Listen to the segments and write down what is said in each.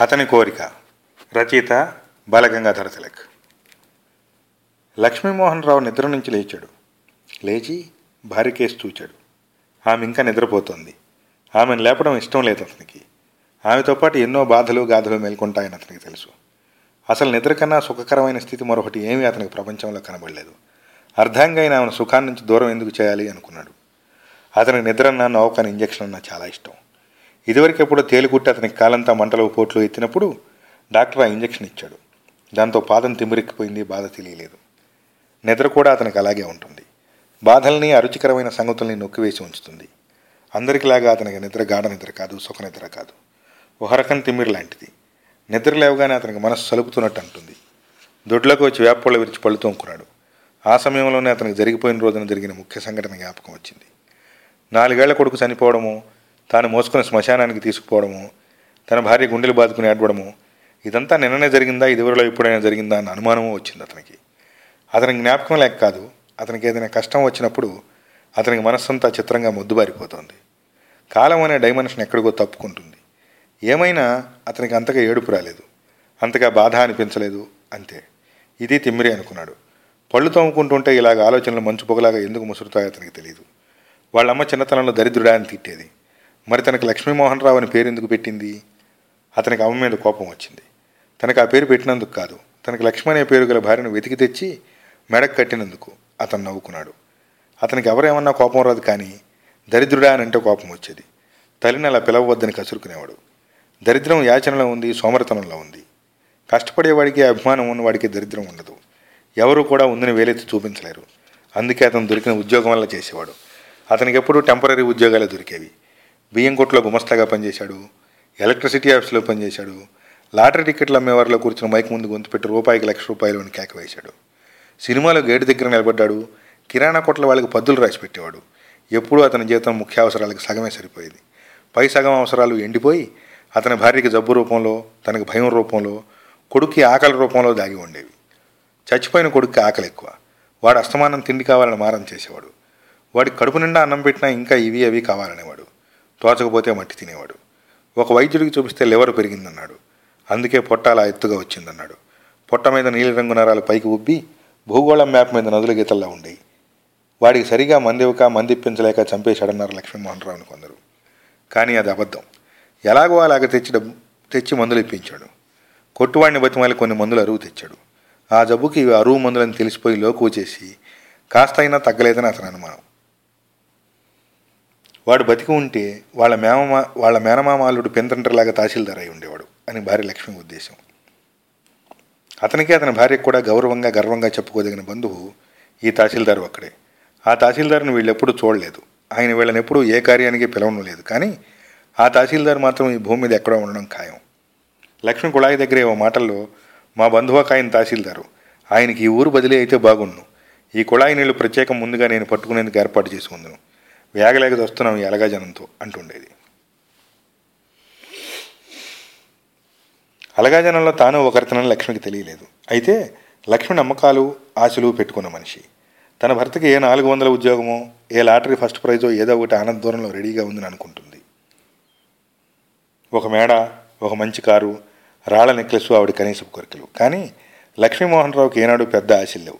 అతని కోరిక రచయిత బాలగంగాధర తిలక్. లక్ష్మీమోహన్ రావు నిద్ర నుంచి లేచాడు. లేచి భార్య కేసు చూచాడు. ఆమె ఇంకా నిద్రపోతోంది. ఆమెను లేపడం ఇష్టం లేదు అతనికి. ఆమెతో పాటు ఎన్నో బాధలు గాథలు మేల్కొంటాయని అతనికి తెలుసు. అసలు నిద్ర కన్నా సుఖకరమైన స్థితి మరొకటి ఏమీ అతనికి ప్రపంచంలో కనబడలేదు. అర్థంగా అయిన ఆమెను సుఖాన్ని నుంచి దూరం ఎందుకు చేయాలి అనుకున్నాడు. అతనికి నిద్రన్నా నౌకని ఇంజక్షన్ అన్నా చాలా ఇష్టం. ఇదివరకు ఎప్పుడో తేలికుట్టి అతనికి కాలంతా మంటలు పోట్లు ఎత్తినప్పుడు డాక్టర్ ఆ ఇంజక్షన్ ఇచ్చాడు. దాంతో పాదం తిమిరెక్కిపోయింది బాధ తెలియలేదు. నిద్ర కూడా అతనికి అలాగే ఉంటుంది. బాధల్ని అరుచికరమైన సంగతుల్ని నొక్కివేసి ఉంచుతుంది. అందరికిలాగా అతనికి నిద్ర గాఢ నిద్ర కాదు సుఖ నిద్ర కాదు. ఒక రకం తిమ్మిరి లాంటిది. నిద్ర లేవగానే అతనికి మనసు సలుపుతున్నట్టు అంటుంది. దొడ్లోకి వచ్చి వేపళ్ళ విరిచి పళ్ళు తోముకున్నాడు. ఆ సమయంలోనే అతనికి జరిగిపోయిన రోజున జరిగిన ముఖ్య సంఘటన జ్ఞాపకం వచ్చింది. నాలుగేళ్ళ కొడుకు చనిపోవడము తాను మోసుకుని శ్మశానానికి తీసుకుపోవడము తన భార్య గుండెలు బాదుకుని ఏడవడము ఇదంతా నిన్ననే జరిగిందా ఇదివరలో ఎప్పుడైనా జరిగిందా అన్న అనుమానము వచ్చింది అతనికి. అతనికి జ్ఞాపకం లేక కాదు అతనికి ఏదైనా కష్టం వచ్చినప్పుడు అతనికి మనస్సంతా చిత్రంగా మొద్దుబారిపోతుంది. కాలం అనే డైమెన్షన్ ఎక్కడికో తప్పుకుంటుంది. ఏమైనా అతనికి అంతగా ఏడుపు రాలేదు అంతగా బాధ అనిపించలేదు అంతే. ఇది తిమ్మిరి అనుకున్నాడు. పళ్ళు తోముకుంటుంటే ఇలాగ ఆలోచనలు మంచు పొగలాగా ఎందుకు ముసురుతాయో అతనికి తెలియదు వాళ్ళమ్మ చిన్నతనంలో దరిద్రుడా అని తిట్టేది. మరి తనకు లక్ష్మీమోహన్ రావు అని పేరు ఎందుకు పెట్టింది? అతనికి అమ్మ మీద కోపం వచ్చింది. తనకు ఆ పేరు పెట్టినందుకు కాదు తనకు లక్ష్మి అనే పేరు గల భార్యను వెతికి తెచ్చి మెడకు కట్టినందుకు అతను నవ్వుకున్నాడు. అతనికి ఎవరేమన్నా కోపం రాదు కానీ దరిద్రుడా అని అంటే కోపం వచ్చేది. తల్లిని అలా పిలవవద్దని కసురుకునేవాడు. దరిద్రం యాచనలో ఉంది సోమరతనంలో ఉంది. కష్టపడేవాడికి అభిమానం ఉన్నవాడికి దరిద్రం ఉండదు. ఎవరు కూడా ఉందని వేలెత్తి చూపించలేరు. అందుకే అతను దొరికిన ఉద్యోగం వల్ల చేసేవాడు. అతనికి ఎప్పుడూ టెంపరీ ఉద్యోగాలే దొరికేవి. బియ్యం కొట్లో గుమస్తాగా పనిచేశాడు ఎలక్ట్రిసిటీ ఆఫీస్లో పనిచేశాడు లాటరీ టికెట్లు అమ్మేవారిలో కూర్చున్న మైక్ ముందు గొంతు పెట్టి రూపాయికి లక్ష రూపాయలు అని కేక వేశాడు. సినిమాలో గేటు దగ్గర నిలబడ్డాడు కిరాణా కొట్ల వాళ్ళకి పద్దులు రాసి పెట్టేవాడు. ఎప్పుడూ అతని జీవితం ముఖ్య అవసరాలకు సగమే సరిపోయేది. పై సగం అవసరాలు ఎండిపోయి అతని భార్యకి జబ్బు రూపంలో తనకి భయం రూపంలో కొడుక్కి ఆకలి రూపంలో దాగి ఉండేవి. చచ్చిపోయిన కొడుక్కి ఆకలి ఎక్కువ. వాడు అస్తమానం తిండి కావాలని మారం చేసేవాడు. వాడి కడుపు నిండా అన్నం పెట్టినా ఇంకా ఇవి అవి కావాలనేవాడు. తోచకపోతే మట్టి తినేవాడు. ఒక వైద్యుడికి చూపిస్తే లివర్ పెరిగిందన్నాడు. అందుకే పొట్ట అలా ఎత్తుగా వచ్చిందన్నాడు. పొట్ట మీద నీలిరంగు నరాలు పైకి ఉబ్బి భూగోళం మ్యాప్ మీద నదుల గీతల్లా ఉండేవి వాడికి సరిగా మందివ్వక మందిప్పించలేక చంపేశాడన్నారు లక్ష్మీమోహన్ రావుని కొందరు. కానీ అది అబద్ధం. ఎలాగో అలాగ తెచ్చి డబ్బు తెచ్చి మందులు ఇప్పించాడు. కొట్టువాడిని బతిమాలి కొన్ని మందులు అరువు తెచ్చాడు. ఆ జబ్బుకి అరువు మందులని తెలిసిపోయి లోకు చేసి కాస్త అయినా తగ్గలేదని అతని అనుమానం. వాడు బతికి ఉంటే వాళ్ళ మేమమా వాళ్ళ మేనమామాలుడు పెంతంటలాగా తహసీల్దార్ అయి ఉండేవాడు అని భార్య లక్ష్మి ఉద్దేశం. అతనికి అతని భార్యకు కూడా గౌరవంగా గర్వంగా చెప్పుకోదగిన బంధువు ఈ తహసీల్దారు ఒక్కడే. ఆ తహసీల్దార్ని వీళ్ళెప్పుడూ చూడలేదు. ఆయన వీళ్ళని ఎప్పుడూ ఏ కార్యానికి పిలవడం లేదు. కానీ ఆ తహసీల్దార్ మాత్రం ఈ భూమి మీద ఎక్కడో ఉండడం ఖాయం. లక్ష్మి కుళాయి దగ్గరే ఓ మాటల్లో మా బంధువు ఒక ఆయన తహసీల్దారు. ఆయనకి ఈ ఊరు బదిలీ అయితే బాగుండు. ఈ కుళాయి నీళ్ళు ప్రత్యేకం ముందుగా నేను పట్టుకునేందుకు ఏర్పాటు చేసుకుందాను. వేగలేక వస్తున్నాం ఈ జనంతో అంటుండేది. అలగా జనంలో తాను ఒకరితనని లక్ష్మికి తెలియలేదు. అయితే లక్ష్మి నమ్మకాలు ఆశలు పెట్టుకున్న మనిషి. తన భర్తకి ఏ నాలుగు వందల ఉద్యోగమో ఏ లాటరీ ఫస్ట్ ప్రైజో ఏదో ఒకటి ఆనంద దూరంలో రెడీగా ఉందని అనుకుంటుంది. ఒక మేడ ఒక మంచి కారు రాళ్ళ నెక్లెస్ ఆవిడ కనీసపు కోరికలు. కానీ లక్ష్మీమోహన్ రావుకి ఏనాడు పెద్ద ఆశలు లేవు.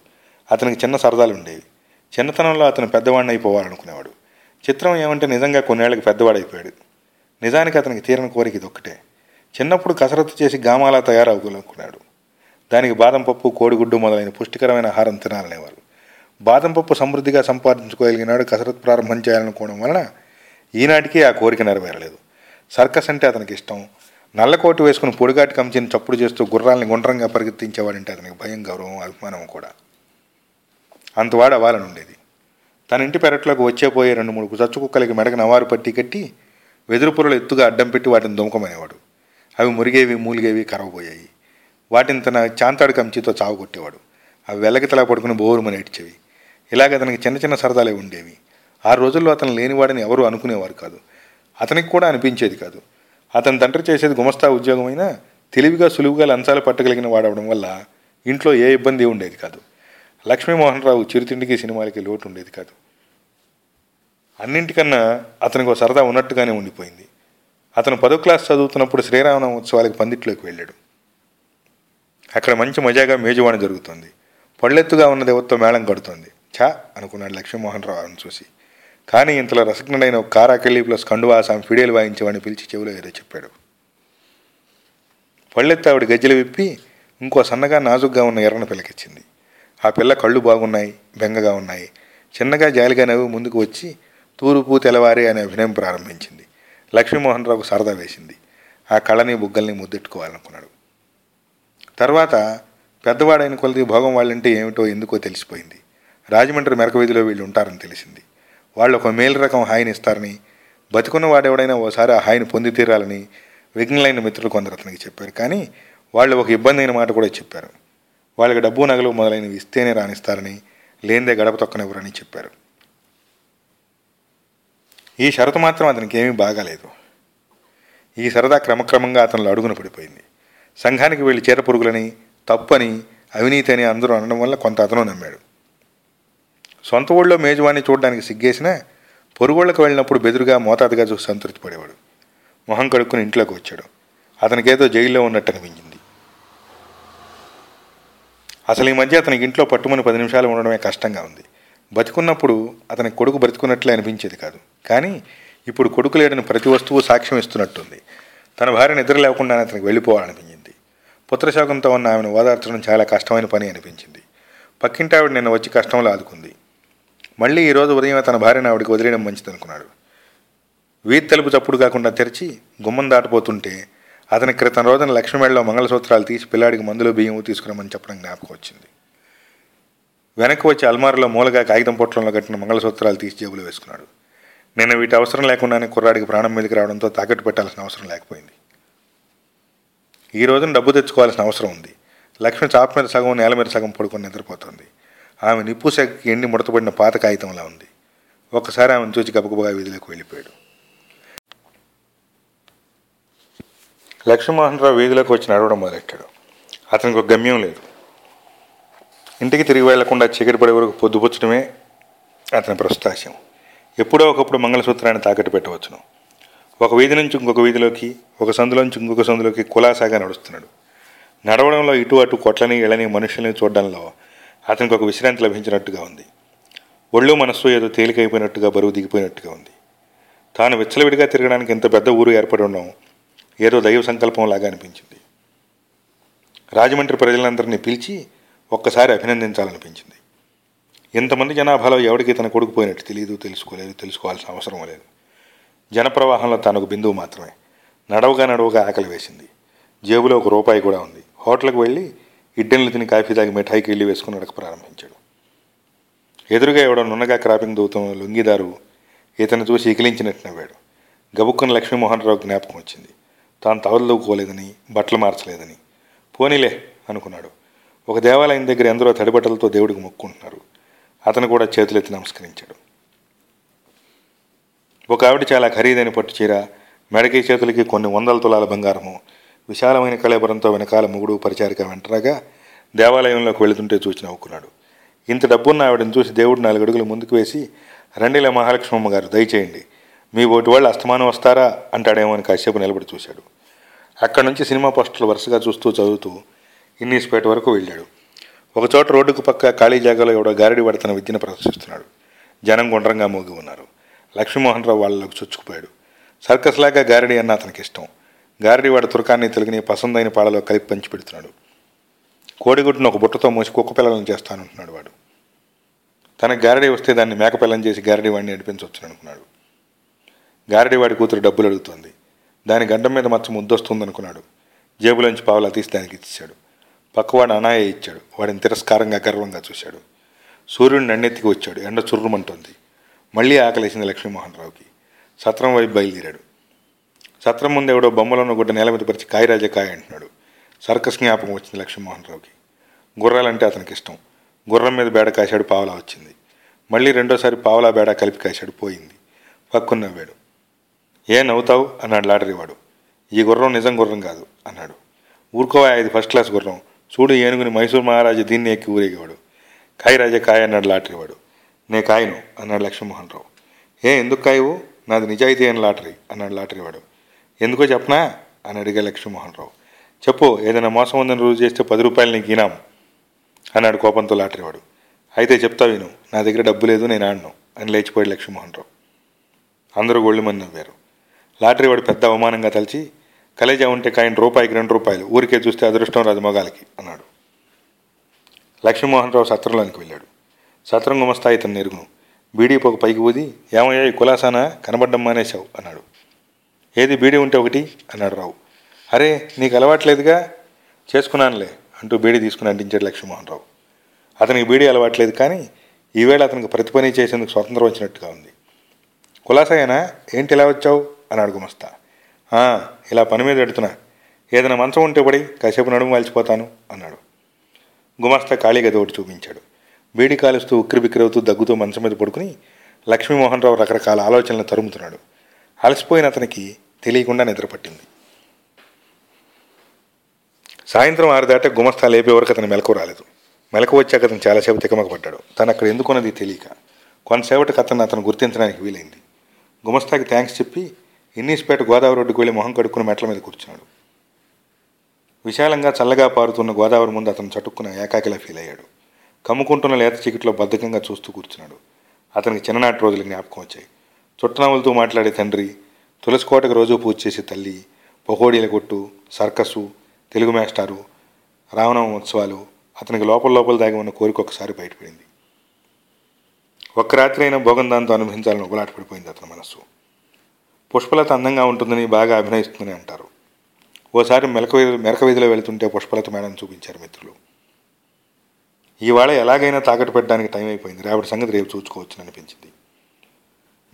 అతనికి చిన్న సరదాలు ఉండేవి. చిన్నతనంలో అతను పెద్దవాడిని అయిపోవాలనుకునేవాడు చిత్రం ఏమంటే నిజంగా కొన్నేళ్ళకి పెద్దవాడైపోయాడు. నిజానికి అతనికి తీరని కోరిక ఇది ఒక్కటే చిన్నప్పుడు కసరత్తు చేసి గామాలా తయారవ్వాలనుకున్నాడు దానికి బాదం పప్పు కోడిగుడ్డు మొదలైన పుష్టికరమైన ఆహారం తినాలనేవారు. బాదం పప్పు సమృద్ధిగా సంపాదించుకోగలిగినాడు కసరత్తు ప్రారంభం చేయాలనుకోవడం వలన ఈనాటికి ఆ కోరిక నెరవేరలేదు. సర్కస్ అంటే అతనికి ఇష్టం. నల్లకోటు వేసుకుని పొడిగాటి కంచిని చప్పుడు చేస్తూ గుర్రాల్ని గుండ్రంగా పరిగెత్తించేవాడంటే అతనికి భయం గౌరవం అభిమానం కూడా. అంతవాడు అవ్వాలని ఉండేది తన ఇంటి పెరట్లోకి వచ్చేపోయే రెండు మూడు చచ్చుకుక్కలకి మెడకు నవారు పట్టి కట్టి వెదురు పొరలు ఎత్తుగా అడ్డం పెట్టి వాటిని దుమకమనేవాడు అవి మురిగేవి మూలిగేవి కరవబోయాయి. వాటిని తన చాంతాడు కంచితో చావు కొట్టేవాడు అవి తల పడుకుని బోరుమని ఏడ్చేవి ఇలాగ అతనికి చిన్న చిన్న సరదాలే ఉండేవి. ఆ రోజుల్లో అతను లేనివాడని ఎవరూ అనుకునేవారు కాదు. అతనికి కూడా అనిపించేది కాదు. అతని తండ్రి చేసేది గుమస్తా ఉద్యోగమైనా తెలివిగా సులువుగా లంచాలు పట్టగలిగిన వాడవడం వల్ల ఇంట్లో ఏ ఇబ్బంది ఉండేది కాదు. లక్ష్మీమోహన్ రావు చిరుతిండికి సినిమాలకి లోటు ఉండేది కాదు. అన్నింటికన్నా అతనికి ఒక సరదా ఉన్నట్టుగానే ఉండిపోయింది. అతను పదో క్లాస్ చదువుతున్నప్పుడు శ్రీరామనవ ఉత్సవాలకు పందిట్లోకి వెళ్ళాడు. అక్కడ మంచి మజాగా మేజువాణి జరుగుతుంది. పళ్ళెత్తుగా ఉన్న దేవతతో మేళం కడుతోంది. ఛా! అనుకున్నాడు లక్ష్మీమోహన్ రావు అని చూసి. కానీ ఇంతలో రసజ్ఞుడైన ఒక కారాకెళ్ళి ప్లస్ కండువాసాం ఫిడేలు వాయించేవాడిని పిలిచి చెవిలో ఏదో చెప్పాడు. పళ్ళెత్తు ఆవిడ గజ్జలు విప్పి ఇంకో సన్నగా నాజుగ్గా ఉన్న ఎర్రన పిల్లకిచ్చింది ఆ పిల్ల కళ్ళు బాగున్నాయి బెంగగా ఉన్నాయి. చిన్నగా జాలిగా నవ్వి ముందుకు వచ్చి తూరుపు తెల్లవారి అనే అభినయం ప్రారంభించింది. లక్ష్మీమోహన్ రావుకు సరదా వేసింది. ఆ కళ్ళని బుగ్గల్ని ముద్దెట్టుకోవాలనుకున్నాడు. తర్వాత పెద్దవాడైన కొలది భోగం వాళ్ళంటే ఏమిటో ఎందుకో తెలిసిపోయింది. రాజమండ్రి మెరక వీధిలో వీళ్ళు ఉంటారని తెలిసింది. వాళ్ళు ఒక మేలు రకం హాయిని ఇస్తారని బతుకున్న వాడెవడైనా ఓసారి ఆ హాయిని పొంది తీరాలని విఘ్నులైన మిత్రులు కొందరు అతనికి చెప్పారు. కానీ వాళ్ళు ఒక ఇబ్బంది అయిన మాట కూడా చెప్పారు. వాళ్ళకి డబ్బు నగలు మొదలైనవి ఇస్తేనే రాణిస్తారని లేనిదే గడప తొక్కనివ్వరని చెప్పారు. ఈ షరతు మాత్రం అతనికి ఏమీ బాగాలేదు. ఈ సరదా క్రమక్రమంగా అతనిలో అడుగున పడిపోయింది. సంఘానికి వెళ్ళి చీర పురుగులని తప్పని అవినీతి అని అందరూ అనడం వల్ల కొంత అతను నమ్మాడు. సొంత ఊళ్ళో మేజువాణ్ణి చూడడానికి సిగ్గేసిన పొరుగుళ్ళకు వెళ్ళినప్పుడు బెదురుగా మోతాదుగా చూసి సంతృప్తి పడేవాడు. మొహం కడుక్కుని ఇంట్లోకి వచ్చాడు. అతనికేదో జైల్లో ఉన్నట్టు అనిపించింది. అసలు ఈ మధ్య అతనికి ఇంట్లో పట్టుమని పది నిమిషాలు ఉండడమే కష్టంగా ఉంది. బతికున్నప్పుడు అతని కొడుకు బ్రతికున్నట్లే అనిపించేది కాదు. కానీ ఇప్పుడు కొడుకు లేడని ప్రతి వస్తువు సాక్ష్యం ఇస్తున్నట్టుంది. తన భార్య నిద్ర లేకుండా అతనికి వెళ్ళిపోవాలనిపించింది. పుత్రశోకంతో ఉన్న ఆమెను ఓదార్చడం చాలా కష్టమైన పని అనిపించింది. పక్కింటి ఆవిడ నిన్న వచ్చి కష్టంలో ఆదుకుంది. మళ్ళీ ఈరోజు ఉదయం తన భార్యను ఆవిడకి వదిలేయడం మంచిదనుకున్నాడు. వీధి తలుపు చప్పుడు కాకుండా తెరిచి గుమ్మం దాటిపోతుంటే అతని క్రితం రోజున లక్ష్మీమేళలో మంగళసూత్రాలు తీసి పిల్లాడికి మందులు బియ్యము తీసుకురమ్మని చెప్పడం జ్ఞాపకం వచ్చింది. వెనక్కి వచ్చి అల్మారులో మూలగా కాగితం పొట్లంలో కట్టిన మంగళసూత్రాలు తీసి జేబులో వేసుకున్నాడు. నిన్న వీటి అవసరం లేకుండానే కుర్రాడికి ప్రాణం మీదకి రావడంతో తాకట్టు పెట్టాల్సిన అవసరం లేకపోయింది. ఈ రోజున డబ్బు తెచ్చుకోవాల్సిన అవసరం ఉంది. లక్ష్మి చాప మీద సగం నేల మీద సగం పడుకొని నిద్రపోతుంది. ఆమె నిప్పు సెగకి ఎండి ముడతపడిన పాత కాగితంలా ఉంది. ఒక్కసారి ఆమెను చూచి గబగబగా వీధిలోకి వెళ్ళిపోయాడు. లక్ష్మీమోహన్రావు వీధిలోకి వచ్చి నడవడం మొదలెట్టాడు. అతనికి ఒక గమ్యం లేదు. ఇంటికి తిరిగి వెళ్ళకుండా చీకటి పడే వరకు పొద్దుపుచ్చడమే అతని ప్రస్తాశం. ఎప్పుడో ఒకప్పుడు మంగళసూత్రాన్ని తాకట్టు పెట్టవచ్చును. ఒక వీధి నుంచి ఇంకొక వీధిలోకి ఒక సందులోంచి ఇంకొక సందులోకి కులాసాగా నడుస్తున్నాడు. నడవడంలో ఇటు అటు కొట్లని ఇళ్ళని మనుషుల్ని చూడడంలో అతనికి ఒక విశ్రాంతి లభించినట్టుగా ఉంది. ఒళ్ళు మనస్సు ఏదో తేలికైపోయినట్టుగా బరువు దిగిపోయినట్టుగా ఉంది. తాను విచ్చలవిడిగా తిరగడానికి ఇంత పెద్ద ఊరు ఏర్పడి ఉండడం ఏదో దైవ సంకల్పంలాగా అనిపించింది. రాజమండ్రి ప్రజలందరినీ పిలిచి ఒక్కసారి అభినందించాలనిపించింది. ఇంతమంది జనాభాలో ఎవరికి తన కొడుకు పోయినట్టు తెలియదు తెలుసుకోలేదు తెలుసుకోవాల్సిన అవసరం లేదు. జనప్రవాహంలో తనకు బిందువు మాత్రమే. నడవగా నడవగా ఆకలి వేసింది. జేబులో ఒక రూపాయి కూడా ఉంది. హోటల్కి వెళ్ళి ఇడ్డెన్లు తిని కాఫీ తాగి మిఠాయికి వెళ్ళి వేసుకుని నడక ప్రారంభించాడు. ఎదురుగా ఎవడో నున్నగా క్రాపింగ్ దూతం లొంగిదారు ఇతను చూసి ఇకిలించినట్టు నవ్వాడు. గబుక్కున లక్ష్మీమోహన్ రావు జ్ఞాపకం వచ్చింది. తాను తవలదూకోలేదని బట్టలు మార్చలేదని. పోనీలే అనుకున్నాడు. ఒక దేవాలయం దగ్గర ఎందరో తడిబట్టలతో దేవుడికి మొక్కుంటున్నారు. అతను కూడా చేతులెత్తి నమస్కరించాడు. ఒక ఆవిడ చాలా ఖరీదైన పట్టు చీర మెడకి చేతులకి కొన్ని వందల తులాల బంగారము విశాలమైన కళేబరంతో వెనకాల ముగుడు పరిచారిక వెంటరాగా దేవాలయంలోకి వెళుతుంటే చూసి నవ్వుకున్నాడు. ఇంత డబ్బున్న ఆవిడని చూసి దేవుడు నాలుగడుగులు ముందుకు వేసి రండిల మహాలక్ష్మమ్మ గారు దయచేయండి. మీ ఓటి వాళ్ళు అస్తమానం వస్తారా అంటాడేమో అని కాసేపు నిలబడి చూశాడు. అక్కడి నుంచి సినిమా పోస్టర్లు వరుసగా చూస్తూ చదువుతూ ఇన్నీస్పేట వరకు వెళ్ళాడు. ఒక చోట రోడ్డుకు పక్క ఖాళీ జాగాలో ఎవడో గారడి వాడు తన విద్యను ప్రదర్శిస్తున్నాడు. జనం గుండ్రంగా మోగి ఉన్నారు. లక్ష్మీమోహన్ రావు వాళ్ళలోకి చొచ్చుకుపోయాడు. సర్కస్ లాగా గారడి అన్న అతనికి ఇష్టం. గారడి వాడు తురకాన్ని తెలుగుని పసందైన పాలలో కలిపి పంచి పెడుతున్నాడు. కోడిగుడ్డును ఒక బుట్టతో మోసి కుక్క పిల్లలను చేస్తానంటున్నాడు వాడు. తనకు గారడి వస్తే దాన్ని మేకపిల్లని చేసి గారడి వాడిని నడిపించవచ్చు గారడివాడి గారడి వాడి కూతురు డబ్బులు అడుగుతోంది. దాని గడ్డం మీద మచ్చ ముద్దొస్తుంది అనుకున్నాడు జేబులోంచి పావులా తీసి దానికి ఇచ్చాడు పక్కవాడు అనాయ ఇచ్చాడు. వాడిని తిరస్కారంగా గర్వంగా చూశాడు. సూర్యుడిని నన్నెత్తికి వచ్చాడు. ఎండ చుర్రుమంటోంది. మళ్ళీ ఆకలేసింది లక్ష్మీమోహన్ రావుకి సత్రం వైపు బయలుదేరాడు. సత్రం ముందు ఎవడో బొమ్మలను గుడ్డ నేల మీద పరిచి కాయరాజే కాయ అంటున్నాడు. సర్కస్ జ్ఞాపకం వచ్చింది లక్ష్మీమోహన్ రావుకి గుర్రాలంటే అతనికి ఇష్టం. గుర్రం మీద బేడ కాశాడు పావలా వచ్చింది. మళ్ళీ రెండోసారి పావలా బేడ కలిపి కాశాడు పోయింది. పక్కున్నవ్వాడు ఏ నవ్వుతావు? అన్నాడు లాటరీ వాడు. ఈ గుర్రం నిజం గుర్రం కాదు అన్నాడు. ఊరుకోవా ఇది ఫస్ట్ క్లాస్ గుర్రం. చూడు ఏనుగుని మైసూర్ మహారాజు దీన్ని ఎక్కి ఊరేగేవాడు. కాయరాజా కాయ అన్నాడు లాటరీ వాడు. నే కాయను అన్నాడు లక్ష్మీమోహన్ రావు ఏ ఎందుకు కాయవు? నాది నిజాయితీ అయిన లాటరీ అన్నాడు లాటరీ వాడు. ఎందుకో చెప్పనా? అని అడిగా లక్ష్మీమోహన్ రావు చెప్పు ఏదైనా మోసం ఉందని రుజువు చేస్తే పది రూపాయలు నీకు ఈనాం అన్నాడు కోపంతో లాటరీవాడు అయితే చెప్తా విను నా దగ్గర డబ్బు లేదు నేను ఆడను అని లేచిపోయాడు లక్ష్మీమోహన్ రావు అందరూ గొళ్ళుమని నవ్వారు. లాటరీ వాడు పెద్ద అవమానంగా తలిచి కలేజా ఉంటే కాయన రూపాయికి రెండు రూపాయలు ఊరికే చూస్తే అదృష్టం రాదు మొగాలకి అన్నాడు. లక్ష్మీమోహన్ రావు సత్రంలోనికి వెళ్ళాడు. సత్రం గుమస్తా ఇతను నెరుగును బీడీ పొగ పైకి ఊది ఏమయ్యా ఈ కులాసానా? కనబడ్డం మానేశావు అన్నాడు. ఏది బీడీ ఉంటే ఒకటి అన్నాడు రావు. అరే నీకు అలవాట్లేదుగా? చేసుకున్నానులే అంటూ బీడీ తీసుకుని అంటించాడు లక్ష్మీమోహన్ రావు. అతనికి బీడీ అలవాట్లేదు కానీ ఈవేళ అతనికి ప్రతి పని చేసేందుకు స్వతంత్రం వచ్చినట్టుగా ఉంది. కులాసాయనా ఏంటి ఇలా వచ్చావు? అన్నాడు గుమస్తా ఇలా పని మీద పెడుతున్నా ఏదైనా మంచం ఉంటే పడి కాసేపు నడుము వాల్చిపోతాను అన్నాడు. గుమస్తా ఖాళీ గది ఒకటి చూపించాడు. బీడి కాలుస్తూ ఉక్కిరిబిక్కిరవుతూ దగ్గుతూ మంచం మీద పడుకుని లక్ష్మీమోహన్ రావు రకరకాల ఆలోచనలు తరుముతున్నాడు. అలసిపోయిన అతనికి తెలియకుండా నిద్ర పట్టింది సాయంత్రం ఆరు దాటే గుమస్తా లేపే వరకు అతను మెలకు రాలేదు. మెలకు వచ్చాక అతను చాలాసేపు తికమక పడ్డాడు తను అక్కడ ఎందుకున్నది తెలియక కొంతసేపటికి అతను అతను గుర్తించడానికి వీలైంది. గుమస్తాకి థ్యాంక్స్ చెప్పి ఇన్నీస్పేట గోదావరి రోడ్డుకు వెళ్ళి మొహం కడుక్కుని మెట్ల మీద కూర్చున్నాడు. విశాలంగా చల్లగా పారుతున్న గోదావరి ముందు అతను చటుక్కున ఏకాకిలా ఫీల్ అయ్యాడు. కమ్ముకుంటున్న లేత చీకట్లో బద్ధకంగా చూస్తూ కూర్చున్నాడు. అతనికి చిన్ననాటి రోజులు జ్ఞాపకం వచ్చాయి. చుట్టనవులతో మాట్లాడే తండ్రి తులసికోటకు రోజు పూజ చేసే తల్లి పకోడీల కొట్టు సర్కసు తెలుగు మాస్టారు రామనవమ ఉత్సవాలు అతనికి లోపల లోపల దాగి ఉన్న కోరిక ఒకసారి బయటపడింది. ఒక్క రాత్రి అయినా భోగం దాంతో అనుభవించాలని ఉబలాట పడిపోయింది అతని మనస్సు. పుష్పలత అందంగా ఉంటుందని బాగా అభినయిస్తుందని అంటారు. ఓసారి మెలక మెరక వీధిలో వెళుతుంటే పుష్పలత మేడం చూపించారు మిత్రులు. ఇవాళ ఎలాగైనా తాకట్టు పెట్టడానికి టైం అయిపోయింది. రేపటి సంగతి రేపు చూసుకోవచ్చని అనిపించింది.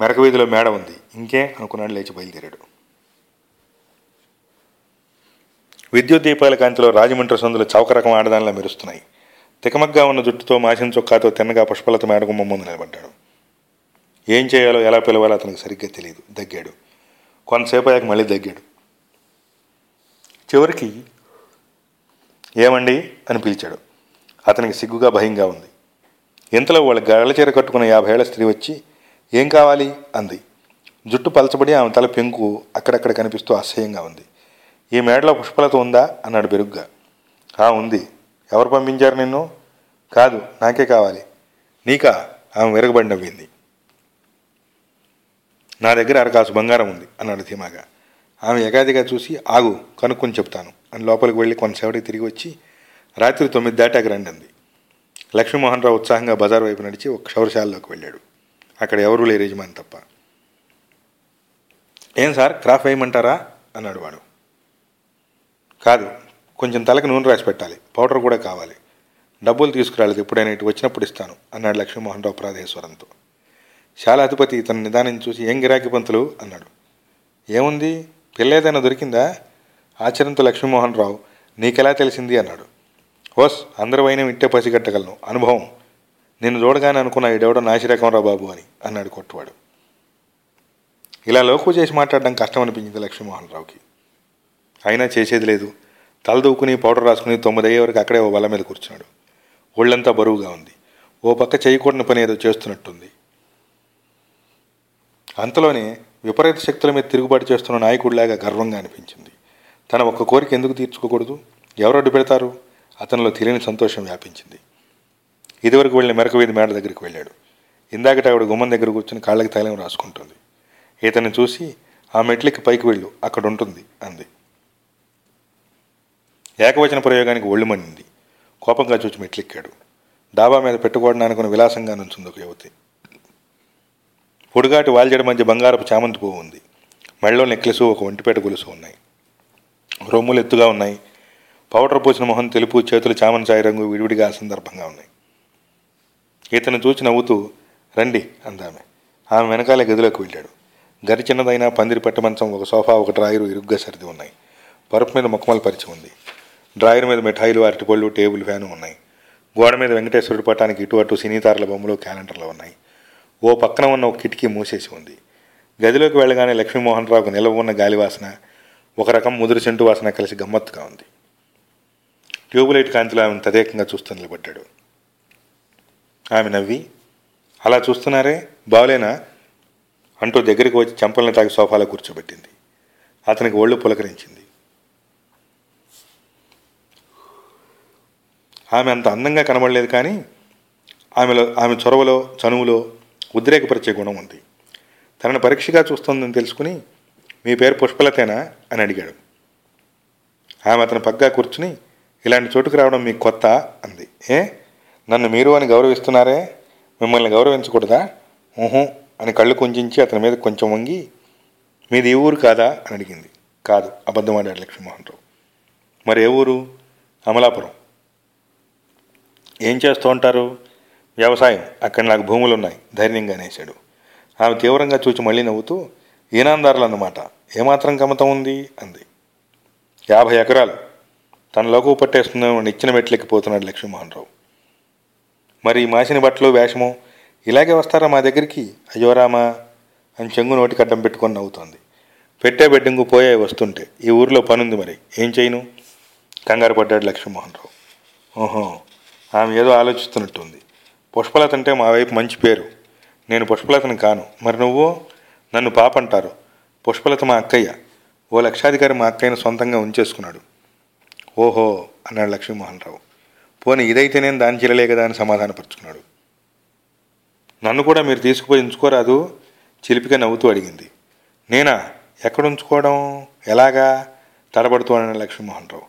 మెరక వీధిలో మేడ ఉంది. ఇంకే అనుకున్నాడు లేచి బయలుదేరాడు. విద్యుత్ దీపాల కాంతిలో రాజమండ్రి సందులు చౌక రకం ఆడదానిలా మెరుస్తున్నాయి. తికమగ్గా ఉన్న జుట్టుతో మాసిన చొక్కాతో తిన్నగా పుష్పలత మేడకు ముందు నిలబడ్డాడు. ఏం చేయాలో ఎలా పిలవాలో అతనికి సరిగ్గా తెలియదు. దగ్గాడు. కొంతసేపు అయ్యాక మళ్ళీ తగ్గాడు చివరికి ఏమండి అని పిలిచాడు. అతనికి సిగ్గుగా భయంగా ఉంది. ఇంతలో వాళ్ళ గళ్ళచీర కట్టుకున్న యాభై ఏళ్ళ స్త్రీ వచ్చి ఏం కావాలి? అంది. జుట్టు పలచబడి ఆమె తల పెంకు అక్కడక్కడ కనిపిస్తూ అసహ్యంగా ఉంది. ఈ మేడలో పుష్పలత ఉందా? అన్నాడు బెరుగ్గా ఆ ఉంది. ఎవరు పంపించారు నిన్ను? కాదు నాకే కావాలి. నీకా? ఆమె విరగబడి నవ్వింది. నా దగ్గర అరకాసు బంగారం ఉంది అన్నాడు ధీమాగా. ఆమె ఎగాదిగా చూసి ఆగు కనుక్కొని చెప్తాను అని లోపలికి వెళ్ళి కొంతసేపటికి తిరిగి వచ్చి రాత్రి తొమ్మిది దాటాకి రండి అంది. లక్ష్మీమోహన్ రావు ఉత్సాహంగా బజార్ వైపు నడిచి ఒక క్షౌరశాలలోకి వెళ్ళాడు. అక్కడ ఎవరూ లేరు యజమాని తప్ప. ఏం సార్ క్రాఫ్ వేయమంటారా? అన్నాడు వాడు. కాదు కొంచెం తలకి నూనె రాసి పెట్టాలి పౌడర్ కూడా కావాలి. డబ్బులు తీసుకురాలేదు ఎప్పుడైనా ఇటు వచ్చినప్పుడు ఇస్తాను అన్నాడు లక్ష్మీమోహన్ రావు ప్రాధేశ్వరంతో శాలాధిపతి తన నిదానం చూసి ఏం గిరాకీ పంతులు అన్నాడు. ఏముంది? పిల్ల ఏదైనా దొరికిందా? ఆచరణతో లక్ష్మీమోహన్ రావు నీకెలా తెలిసింది? అన్నాడు. ఓస్ అందరి వైన వింటే పసిగట్టగలను. అనుభవం. నిన్ను చూడగానే అనుకున్నా ఈడెవడో నాశరకంరా బాబు అని అన్నాడు కొట్టువాడు. ఇలా లోకు చేసి మాట్లాడడం కష్టం అనిపించింది లక్ష్మీమోహన్ రావుకి. అయినా చేసేది లేదు. తల దూకుని పౌడర్ రాసుకుని తొమ్మిది అయ్యే వరకు అక్కడే ఓ బల మీద కూర్చున్నాడు. ఒళ్ళంతా బరువుగా ఉంది. ఓ పక్క చేయకూడని పని ఏదో చేస్తున్నట్టుంది. అంతలోనే విపరీత శక్తుల మీద తిరుగుబాటు చేస్తున్న నాయకుడిలాగా గర్వంగా అనిపించింది. తన ఒక్క కోరిక ఎందుకు తీర్చుకోకూడదు? ఎవరు అడ్డు పెడతారు? అతనిలో తెలియని సంతోషం వ్యాపించింది. ఇదివరకు వెళ్ళిన మెరక వీధి మేడ దగ్గరికి వెళ్ళాడు. ఇందాకట ఆవిడ గుమ్మం దగ్గర కూర్చుని కాళ్ళకి తైలం రాసుకుంటుంది. ఇతన్ని చూసి ఆ మెట్లకి పైకి వెళ్ళు అక్కడ ఉంటుంది అంది. ఏకవచన ప్రయోగానికి ఒళ్ళు మండింది. కోపంగా చూచి మెట్లెక్కాడు. డాబా మీద పెట్టుకోవడానికి విలాసంగా నుంచుంది ఒక యువతి. పొడుగాటి వాల్జడి మధ్య బంగారపు చామంతి పువ్వు ఉంది. మెళ్ళో నెక్లెసు ఒక ఒంటిపేట గొలుసు ఉన్నాయి. రొమ్ములు ఎత్తుగా ఉన్నాయి. పౌడర్ పూసిన మొహం తెలుపు చేతులు చామన్ చాయి రంగు విడివిడిగా సందర్భంగా ఉన్నాయి. ఇతను చూచి నవ్వుతూ రండి అందామె. ఆమె వెనకాలే గదిలోకి వెళ్ళాడు. గది చిన్నదైన పందిరి పెట్టమంచం ఒక సోఫా ఒక డ్రాయరు ఇరుగ్గా సర్ది ఉన్నాయి. పరుపు మీద మొక్కమలు పరిచి ఉంది. డ్రాయర్ మీద మిఠాయిలు అరటిపళ్ళు టేబుల్ ఫ్యాను ఉన్నాయి. గోడ మీద వెంకటేశ్వరుడు పట్టానికి ఇటు అటు సినీతారల బొమ్మలు క్యాలెండర్లు ఉన్నాయి. ఓ పక్కన ఉన్న ఒక కిటికీ మూసేసి ఉంది. గదిలోకి వెళ్ళగానే లక్ష్మీమోహన్ రావుకు నిలవ ఉన్న గాలివాసన ఒక రకం ముదురు చెంటు వాసన కలిసి గమ్మత్తుగా ఉంది. ట్యూబ్లైట్ కాంతిలో ఆమెను తదేకంగా చూస్తూ నిలబడ్డాడు. ఆమె నవ్వి అలా చూస్తున్నారే? బావలేనా? అంటూ దగ్గరికి వచ్చి చెంపలను తాగి సోఫాలో కూర్చోబెట్టింది. అతనికి ఒళ్ళు పులకరించింది. ఆమె అంత అందంగా కనబడలేదు కానీ ఆమెలో ఆమె చొరవలో చనువులో ఉద్రేకపరిచే గుణం ఉంది. తనను పరీక్షగా చూస్తోందని తెలుసుకుని మీ పేరు పుష్పలతేనా అని అడిగాడు. ఆమె అతను పగ్గా కూర్చుని ఇలాంటి చోటుకు రావడం మీకు కొత్త అంది. ఏ? నన్ను మీరు అని గౌరవిస్తున్నారే? మిమ్మల్ని గౌరవించకూడదా? ఊహు అని కళ్ళు కుంచించి అతని మీద కొంచెం వంగి మీది ఈ ఊరు కాదా? అని అడిగింది. కాదు అబద్ధమాడాడు లక్ష్మీమోహన్ రావు. మరి ఏ ఊరు? అమలాపురం. ఏం చేస్తూ ఉంటారు? వ్యవసాయం. అక్కడ నాకు భూములు ఉన్నాయి ధైర్యంగా అనేశాడు ఆమె తీవ్రంగా చూచి మళ్ళీ నవ్వుతూ ఈనాందారులు అన్నమాట ఏమాత్రం కమతం ఉంది? అంది. యాభై ఎకరాలు. తన లోకు పట్టేస్తుందని ఇచ్చిన మెట్లెక్కిపోతున్నాడు లక్ష్మీమోహన్ రావు మరి మాసిన బట్టలు వేషము? ఇలాగే వస్తారా మా దగ్గరికి? అయ్యో రామా! అని చెంగు నోటికి అడ్డం పెట్టుకొని నవ్వుతోంది. పెట్టే బెడ్డింగు పోయే వస్తుంటే ఈ ఊరిలో పనుంది మరి. ఏం చేయను? కంగారు పడ్డాడు లక్ష్మీమోహన్ రావు ఓహో ఆమె ఏదో ఆలోచిస్తున్నట్టుంది. పుష్పలత అంటే మా వైపు మంచి పేరు. నేను పుష్పలతని కాను. మరి నువ్వు? నన్ను పాప అంటారు. పుష్పలత మా అక్కయ్య. ఓ లక్షాధికారి మా అక్కయ్యను సొంతంగా ఉంచేసుకున్నాడు. ఓహో అన్నాడు లక్ష్మీమోహన్ రావు పోనీ ఇదైతే నేను దాని చిరలే కదా అని సమాధానపరుచుకున్నాడు. నన్ను కూడా మీరు తీసుకుపోయి ఉంచుకోరాదు? చిలిపిగా నవ్వుతూ అడిగింది. నేనా? ఎక్కడ ఉంచుకోవడం ఎలాగా? తడబడుతూ అన్న లక్ష్మీమోహన్ రావు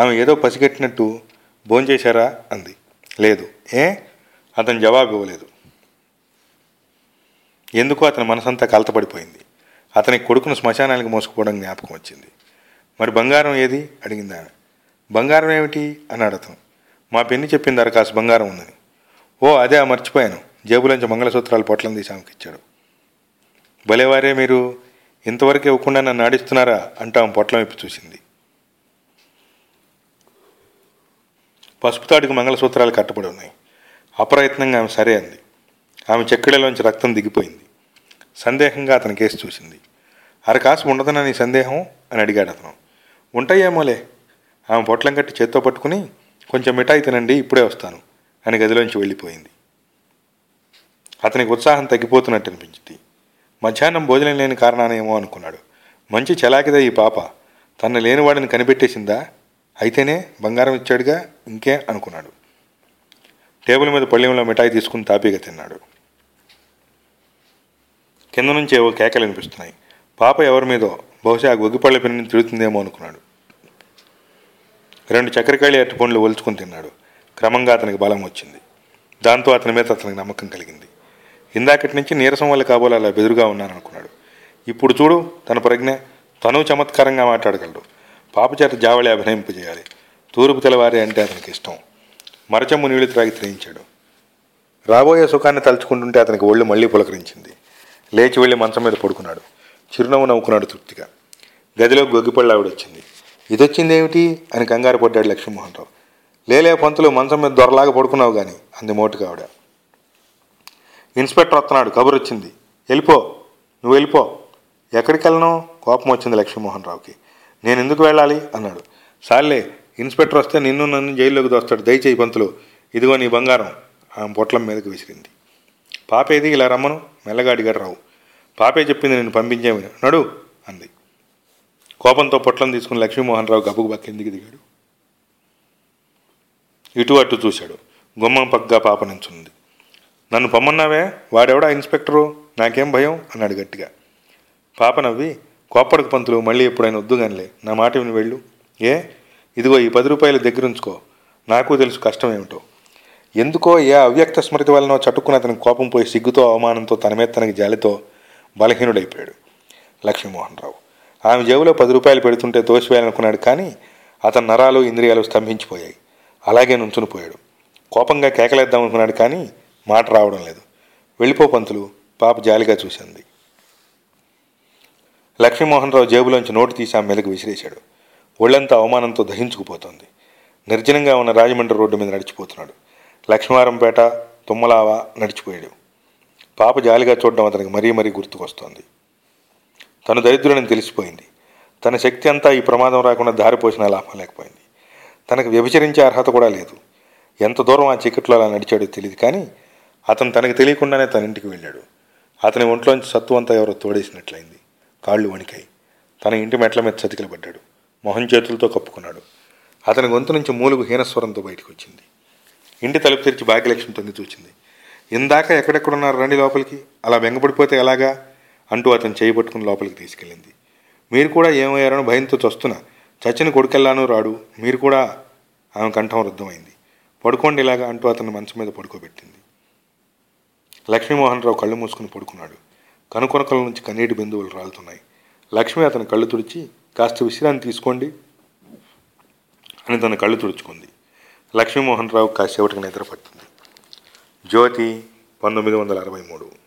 ఆమె ఏదో పసిగట్టినట్టు భోంచేశారా? అంది. లేదు. ఏ? అతను జవాబు ఇవ్వలేదు. ఎందుకో అతని మనసంతా కలతపడిపోయింది. అతని కొడుకును శ్మశానానికి మోసుకుపోవడం జ్ఞాపకం వచ్చింది. మరి బంగారం ఏది? అడిగింది ఆమె. బంగారం ఏమిటి? అన్నాడు అతను. మా పెన్ని చెప్పింది దరఖాస్తు బంగారం ఉందని. ఓ అదే ఆ మర్చిపోయాను. జేబులోంచి మంగళసూత్రాలు పొట్లం తీసి ఆమెకి ఇచ్చాడు. భలేవారే మీరు ఇంతవరకు ఇవ్వకుండా నన్ను ఆడిస్తున్నారా? అంటూ ఆమె పొట్లం ఇప్పి చూసింది. పసుపు తాడుకు మంగళసూత్రాలు కట్టబడి ఉన్నాయి. అప్రయత్నంగా ఆమె సరే అంది. ఆమె చెక్కిళ్ళలోంచి రక్తం దిగిపోయింది. సందేహంగా అతని కేసు చూసింది. అరకాసు ఉండదనని నీ సందేహం అని అడిగాడు అతను. ఉంటాయేమోలే? ఆమె పొట్లం కట్టి చేత్తో పట్టుకుని కొంచెం మిఠాయి తినండి ఇప్పుడే వస్తాను అని గదిలోంచి వెళ్ళిపోయింది. అతనికి ఉత్సాహం తగ్గిపోతున్నట్టు అనిపించింది. మధ్యాహ్నం భోజనం లేని కారణానేమో అనుకున్నాడు. మంచి చలాకిదా ఈ పాప. తన లేనివాడిని కనిపెట్టేసిందా? అయితేనే బంగారం ఇచ్చాడుగా? ఇంకే అనుకున్నాడు. టేబుల్ మీద పళ్ళెంలో మిఠాయి తీసుకుని తాపీగా తిన్నాడు. కింద నుంచి ఏవో కేకలు వినిపిస్తున్నాయి. పాప ఎవరి మీదో బహుశా ఆ గొగ్గిపళ్ళ పిన్ని తిడుతుందేమో అనుకున్నాడు. రెండు చక్కెరకాయలు అరటి పండ్లు ఒలుచుకుని తిన్నాడు. క్రమంగా అతనికి బలం వచ్చింది. దాంతో అతని మీద అతనికి నమ్మకం కలిగింది. ఇందాకటి నుంచి నీరసం వల్ల కాబోలు అలా బెదురుగా ఉన్నాననుకున్నాడు ఇప్పుడు చూడు తన ప్రజ్ఞ తను చమత్కారంగా మాట్లాడగలడు. పాప చేత జావళి అభినయింపజేయాలి. తూర్పు తెలవారి అంటే అతనికి ఇష్టం. మరచమ్ము నీళ్ళు త్రాగి త్రయించాడు. రాబోయే సుఖాన్ని తలుచుకుంటుంటే అతనికి ఒళ్ళు మళ్ళీ పులకరించింది. లేచి వెళ్ళి మంచం మీద పడుకున్నాడు. చిరునవ్వు నవ్వుకున్నాడు తృప్తిగా. గదిలో గొగ్గిపళ్ళు ఆవిడ వచ్చింది ఇదొచ్చింది ఏమిటి అని కంగారు పడ్డాడు లక్ష్మీమోహన్ రావు లేలే పంతులు మంచం మీద దొరలాగా పడుకున్నావు కానీ అంది మోటుగా ఆవిడ. ఇన్స్పెక్టర్ వస్తున్నాడు కబురు వచ్చింది వెళ్ళిపో నువ్వు వెళ్ళిపో. ఎక్కడికి వెళ్ళను కోపం వచ్చింది లక్ష్మీమోహన్ రావుకి నేను ఎందుకు వెళ్ళాలి? అన్నాడు. సార్లే ఇన్స్పెక్టర్ వస్తే నిన్ను నన్ను జైల్లోకి దోస్తాడు. దయచేయి పంతులు. ఇదిగో నీ బంగారం. ఆమె పొట్లం మీదకి విసిరింది. పాపేది ఇలా రమ్మను. మెల్లగాడిగాడు రావు. పాపే చెప్పింది నేను పంపించేమని. నడు అంది. కోపంతో పొట్లం తీసుకుని లక్ష్మీమోహన్ రావు గబుగు బక్కిందికి దిగాడు. ఇటు అటు చూశాడు. గుమ్మం పగ్గా పాప నుంచుంది నన్ను పొమ్మన్నావే? వాడెవడా ఇన్స్పెక్టరు? నాకేం భయం? అన్నాడు గట్టిగా. పాప నవ్వి కోప్పడకు పంతులు మళ్ళీ ఎప్పుడైనా వద్దు వద్దుగానిలే. నా మాట విని వెళ్ళు. ఏ? ఇదిగో ఈ పది రూపాయలు దగ్గరుంచుకో నాకు తెలుసు కష్టం ఏమిటో. ఎందుకో ఏ అవ్యక్త స్మృతి వలనో చట్టుకుని అతనికి కోపం పోయి సిగ్గుతో అవమానంతో తన మీద తనకి జాలితో బలహీనుడైపోయాడు లక్ష్మీమోహన్ రావు ఆమె జేబులో పది రూపాయలు పెడుతుంటే తోసివేయాలనుకున్నాడు కానీ అతని నరాలు ఇంద్రియాలు స్తంభించిపోయాయి. అలాగే నుంచునిపోయాడు కోపంగా కేకలేద్దామనుకున్నాడు కానీ మాట రావడం లేదు. వెళ్ళిపో పంతులు పాప జాలిగా చూసింది. లక్ష్మీమోహన్ రావు జేబులోంచి నోటు తీసి ఆమె మీదకు విసిరేశాడు. ఒళ్ళంతా అవమానంతో దహించుకుపోతోంది. నిర్జనంగా ఉన్న రాజమండ్రి రోడ్డు మీద నడిచిపోతున్నాడు. లక్ష్మీవారంపేట తుమ్మలావ నడిచిపోయాడు. పాప జాలిగా చూడడం అతనికి మరీ మరీ గుర్తుకొస్తోంది. తను దరిద్రుడని తెలిసిపోయింది. తన శక్తి అంతా ఈ ప్రమాదం రాకుండా దారిపోసిన లాభం లేకపోయింది. తనకు వ్యభిచరించే అర్హత కూడా లేదు. ఎంత దూరం ఆ చీకట్లో అలా నడిచాడో తెలియదు కానీ అతను తనకు తెలియకుండానే తన ఇంటికి వెళ్ళాడు. అతని ఒంట్లోంచి సత్తు అంతా ఎవరో తోడేసినట్లయింది. కాళ్ళు వణికాయి. తన ఇంటి మెట్ల మీద చతికిలబడ్డాడు. మొహం చేతులతో కప్పుకున్నాడు. అతని గొంతు నుంచి మూలుగు హీనస్వరంతో బయటకు వచ్చింది ఇంటి తలుపు తెరిచి భాగ్యలక్ష్మి తొంగి చూచింది. ఇందాక ఎక్కడెక్కడున్నారు? రండి లోపలికి. అలా బెంగపడిపోతే ఎలాగా? అంటూ అతను చేయి పట్టుకుని లోపలికి తీసుకెళ్ళింది. మీరు కూడా ఏమయ్యారని భయంతో చస్తున్నా. చచ్చిన కొడుకెళ్ళాను రాడు. మీరు కూడా ఆమె కంఠం రుద్ధమైంది. పడుకోండి ఇలాగా అంటూ అతన్ని మంచం మీద పడుకోబెట్టింది. లక్ష్మీమోహన్ రావు కళ్ళు మూసుకుని పడుకున్నాడు. కనుకొనకల నుంచి కన్నీటి బిందువులు రాలుతున్నాయి. లక్ష్మి అతని కళ్ళు తుడిచి కాస్త విశ్రాంతి తీసుకోండి అని తన కళ్ళు తుడుచుకుంది. లక్ష్మీమోహన్ రావు కాసేపటికి నిద్ర పట్టింది జ్యోతి పంతొమ్మిది వందల అరవై మూడు.